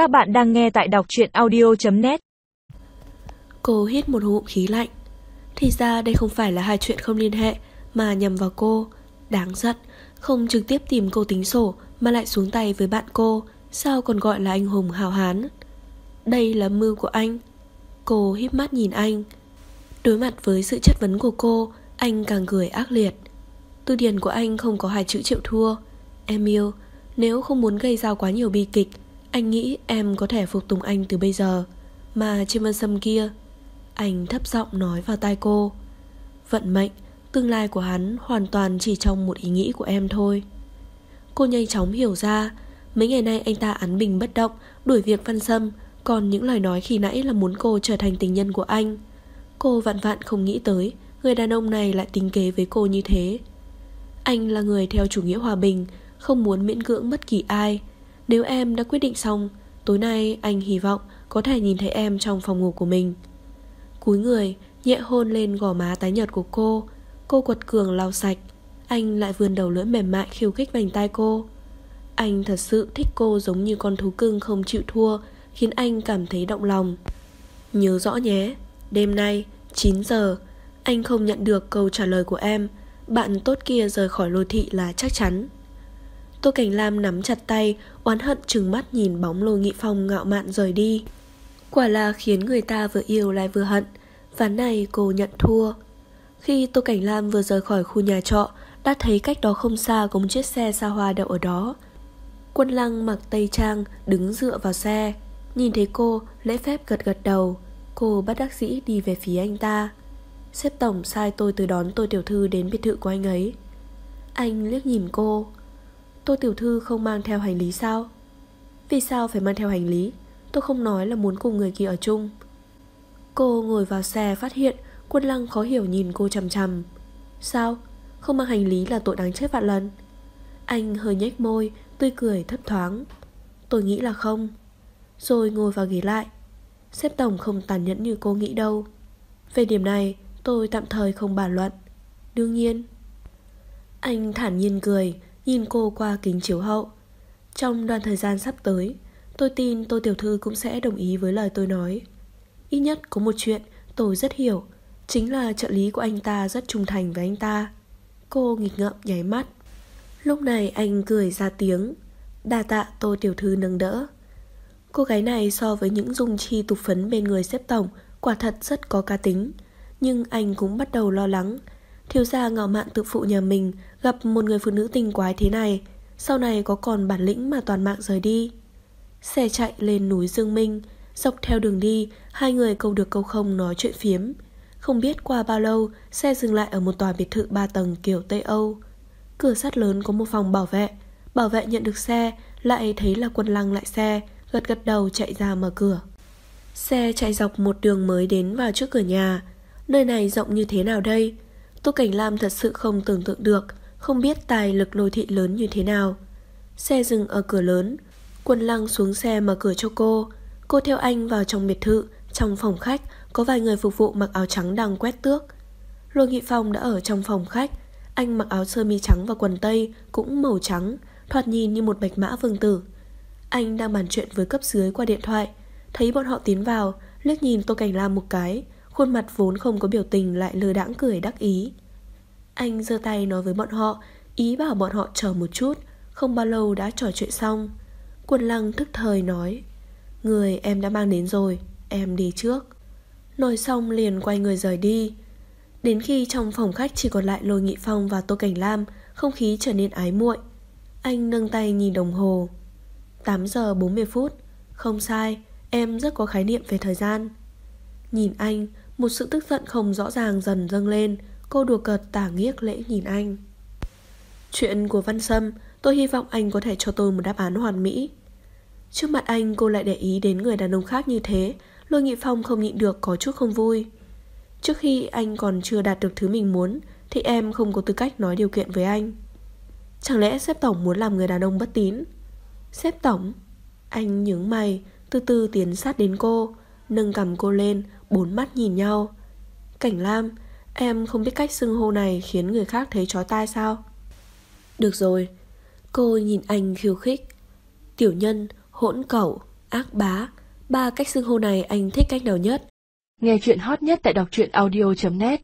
Các bạn đang nghe tại đọc truyện audio.net Cô hít một hụm khí lạnh. Thì ra đây không phải là hai chuyện không liên hệ, Mà nhầm vào cô. Đáng giận, Không trực tiếp tìm cô tính sổ, Mà lại xuống tay với bạn cô. Sao còn gọi là anh hùng hào hán? Đây là mưu của anh. Cô híp mắt nhìn anh. Đối mặt với sự chất vấn của cô, Anh càng cười ác liệt. Tư điển của anh không có hai chữ chịu thua. Em yêu, Nếu không muốn gây ra quá nhiều bi kịch anh nghĩ em có thể phục tùng anh từ bây giờ, Mà trên văn sâm kia, Anh thấp giọng nói vào tai cô. Vận mệnh, Tương lai của hắn hoàn toàn chỉ trong một ý nghĩ của em thôi. Cô nhanh chóng hiểu ra, Mấy ngày nay anh ta án bình bất động, Đuổi việc văn sâm, Còn những lời nói khi nãy là muốn cô trở thành tình nhân của anh. Cô vạn vạn không nghĩ tới, Người đàn ông này lại tính kế với cô như thế. Anh là người theo chủ nghĩa hòa bình, Không muốn miễn cưỡng bất kỳ ai. Nếu em đã quyết định xong, Tối nay anh hy vọng Có thể nhìn thấy em trong phòng ngủ của mình. Cúi người, Nhẹ hôn lên gò má tái nhợt của cô. Cô quật cường lau sạch, Anh lại vươn đầu lưỡi mềm mại khiêu khích vành tai cô. Anh thật sự thích cô giống như con thú cưng không chịu thua, Khiến anh cảm thấy động lòng. Nhớ rõ nhé, Đêm nay 9 giờ, Anh không nhận được câu trả lời của em. Bạn tốt kia rời khỏi lô thị là chắc chắn. Tô Cảnh Lam nắm chặt tay, Oán hận trừng mắt nhìn bóng lô nghị phong ngạo mạn rời đi. Quả là khiến người ta vừa yêu lại vừa hận, Ván này cô nhận thua. Khi Tô Cảnh Lam vừa rời khỏi khu nhà trọ, Đã thấy cách đó không xa có một chiếc xe xa hoa đậu ở đó. Quân lăng mặc tây trang Đứng dựa vào xe, Nhìn thấy cô, lễ phép gật gật đầu. Cô bắt đắc dĩ đi về phía anh ta. Xếp tổng sai tôi từ đón tôi tiểu thư đến biệt thự của anh ấy. Anh liếc nhìn cô Tô tiểu thư không mang theo hành lý sao? Vì sao phải mang theo hành lý? Tôi không nói là muốn cùng người kia ở chung. Cô ngồi vào xe phát hiện Quân lăng khó hiểu nhìn cô chằm chằm. Sao? Không mang hành lý là tội đáng chết vạn lần. Anh hơi nhếch môi, Tươi cười thấp thoáng. Tôi nghĩ là không. Rồi ngồi vào ghế lại. Xếp tổng không tàn nhẫn như cô nghĩ đâu. Về điểm này, tôi tạm thời không bàn luận. Đương nhiên. Anh thản nhiên cười Nhìn cô qua kính chiếu hậu. Trong đoạn thời gian sắp tới, Tôi tin tôi tiểu thư cũng sẽ đồng ý với lời tôi nói. Ít nhất có một chuyện tôi rất hiểu, Chính là trợ lý của anh ta rất trung thành với anh ta. Cô nghịch ngợm nháy mắt. Lúc này anh cười ra tiếng Đà tạ tôi tiểu thư nâng đỡ. Cô gái này so với những dung chi tục phấn bên người xếp tổng Quả thật rất có cá tính, Nhưng anh cũng bắt đầu lo lắng Thiếu gia ngạo mạn tự phụ nhà mình, Gặp một người phụ nữ tình quái thế này, Sau này có còn bản lĩnh mà toàn mạng rời đi. Xe chạy lên núi Dương Minh, Dọc theo đường đi, Hai người câu được câu không nói chuyện phiếm. Không biết qua bao lâu, Xe dừng lại ở một tòa biệt thự ba tầng kiểu Tây Âu. Cửa sắt lớn có một phòng bảo vệ Bảo vệ nhận được xe, Lại thấy là quân lăng lại xe, Gật gật đầu chạy ra mở cửa. Xe chạy dọc một đường mới đến vào trước cửa nhà. Nơi này rộng như thế nào đây? Tô Cảnh Lam thật sự không tưởng tượng được Không biết tài lực lôi thị lớn như thế nào. Xe dừng ở cửa lớn Quân lăng xuống xe mở cửa cho cô. Cô theo anh vào trong biệt thự, Trong phòng khách, có vài người phục vụ mặc áo trắng đang quét tước. Lôi Nghị Phong đã ở trong phòng khách, Anh mặc áo sơ mi trắng và quần tây Cũng màu trắng, Thoạt nhìn như một bạch mã vương tử. Anh đang bàn chuyện với cấp dưới qua điện thoại, Thấy bọn họ tiến vào, liếc nhìn Tô Cảnh Lam một cái Khuôn mặt vốn không có biểu tình lại lơ đãng cười đắc ý. Anh giơ tay nói với bọn họ, Ý bảo bọn họ chờ một chút, Không bao lâu đã trò chuyện xong. Quân lăng thức thời nói, Người em đã mang đến rồi, Em đi trước. Nói xong liền quay người rời đi. Đến khi trong phòng khách chỉ còn lại Lôi Nghị Phong và Tô Cảnh Lam, Không khí trở nên ái muội. Anh nâng tay nhìn đồng hồ. 8 giờ 40 phút. Không sai, Em rất có khái niệm về thời gian. Nhìn anh một sự tức giận không rõ ràng dần dâng lên. Cô đùa cợt tả nghiếc lễ nhìn anh. Chuyện của Văn Sâm, Tôi hy vọng anh có thể cho tôi một đáp án hoàn mỹ. Trước mặt anh, cô lại để ý đến người đàn ông khác như thế. Lôi Nghị Phong không nhịn được, có chút không vui. Trước khi anh còn chưa đạt được thứ mình muốn, Thì em không có tư cách nói điều kiện với anh. Chẳng lẽ xếp tổng muốn làm người đàn ông bất tín? Xếp tổng, Anh nhướng mày, Từ từ tiến sát đến cô. Nâng cầm cô lên Bốn mắt nhìn nhau Cảnh Lam Em không biết cách xưng hô này khiến người khác thấy chói tai sao Được rồi Cô nhìn anh khiêu khích Tiểu nhân, hỗn cẩu ác bá. Ba cách xưng hô này anh thích cách nào nhất? Nghe chuyện hot nhất tại đọc truyện audio.net